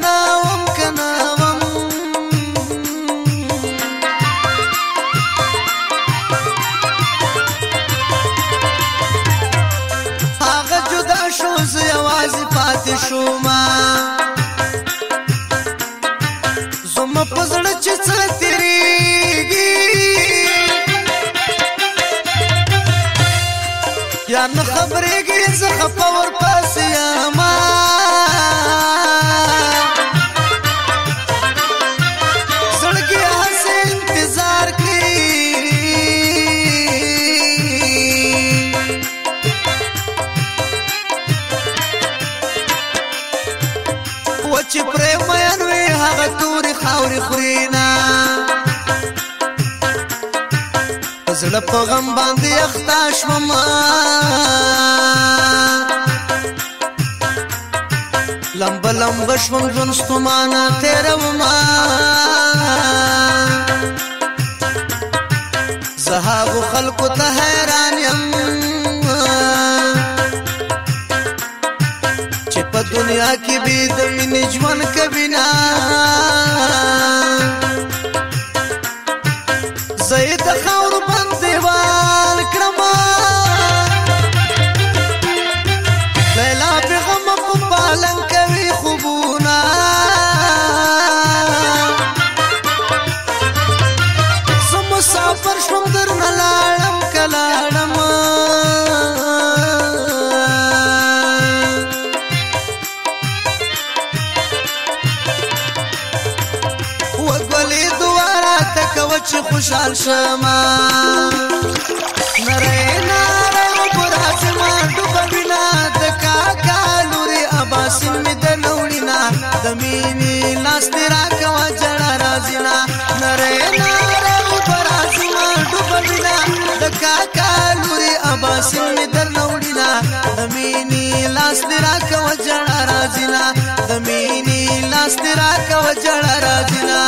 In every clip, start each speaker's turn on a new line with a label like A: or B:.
A: کنا شوما زما پزړه چې څه تیریږي یا نه خبرېږي زه خپور پاسې یم وي خورينا زړه په غم باندې اخته شوم لمب لمب شوم ژوند ستومانه تیروم زهاب خلق ته حیران یم دنیا کې به د مين ژوند کبینا زید خو راته کو چې خوشحال شمه نره ناره پر اسمان ډوب بنا د کاکا لوري اباسم می د نوړینا د مینې لاس تیر کا جړا رازینا نره ناره پر اسمان ډوب بنا د کاکا لوري اباسم می د نوړینا د مینې لاس تیر کا جړا رازینا د مینې لاس تیر کا جړا رازینا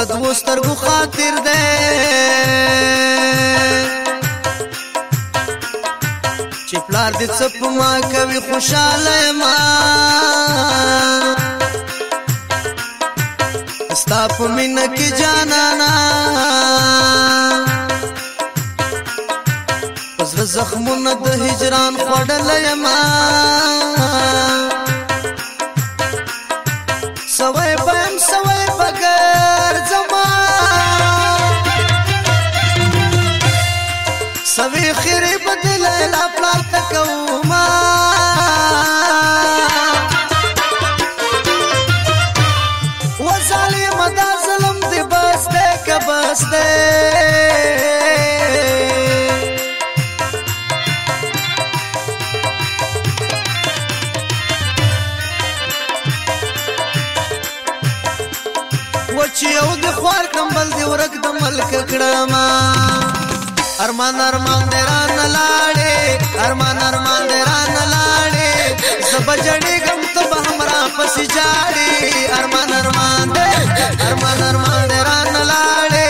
A: د دوو سترګو خاطر دی چې پلار دې څه په ما کوي خوشاله ما ستا په مینه کې جانانا زړه زخمونه د هجران خوړلې ما سوي و چې یو د خوار کمبل دی ورک د ملک کړه ما ارمان ارمان دې ران لاړې ارمان ارمان دې ران لاړې زبجړې غم ته به همرا پس جاړې ارمان ارمان دې ارمان ارمان دې ران لاړې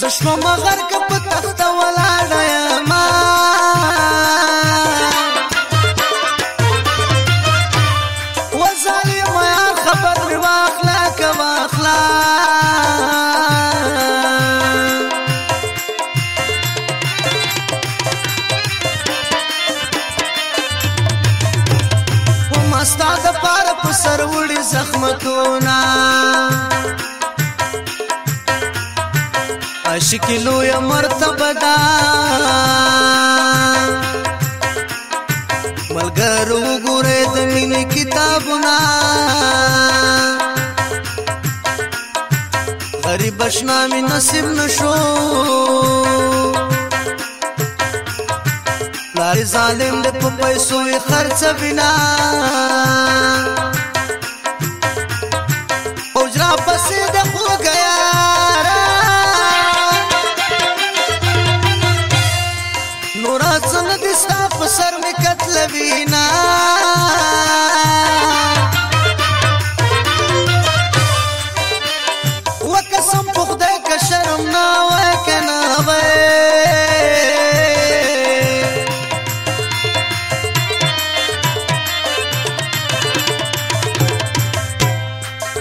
A: زشمه مغر که په تخته ولاړه یما وظالمه یار خبر مې واخله که واخله ستا د پاره په سر وړي زخمتونه عاشق لوی مرتبه دا ملګرو ګوره د مینې کتابونه غریب شنا می نصیب نشو لاري ظالم د په پیسو خرڅ بنا قسم په خدای که شرم نه وای کنه وای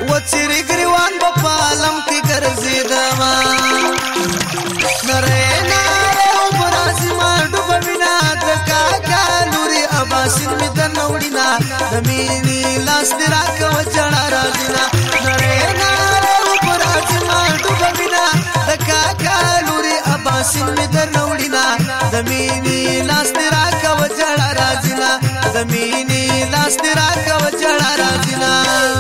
A: و چیرې ګریوان په پالم کې ګرځیدما نره ناره او برازي ما ډوبوینا د کاکا نوري اباسین می د نوړینا د می وی لاس دې راکو چړا راځینا نره ناره راوړینا د کاکا لوري اباسین می در راوړینا د مینې لاس نه راکو جړه راځینا د مینې لاس نه راکو جړه راځینا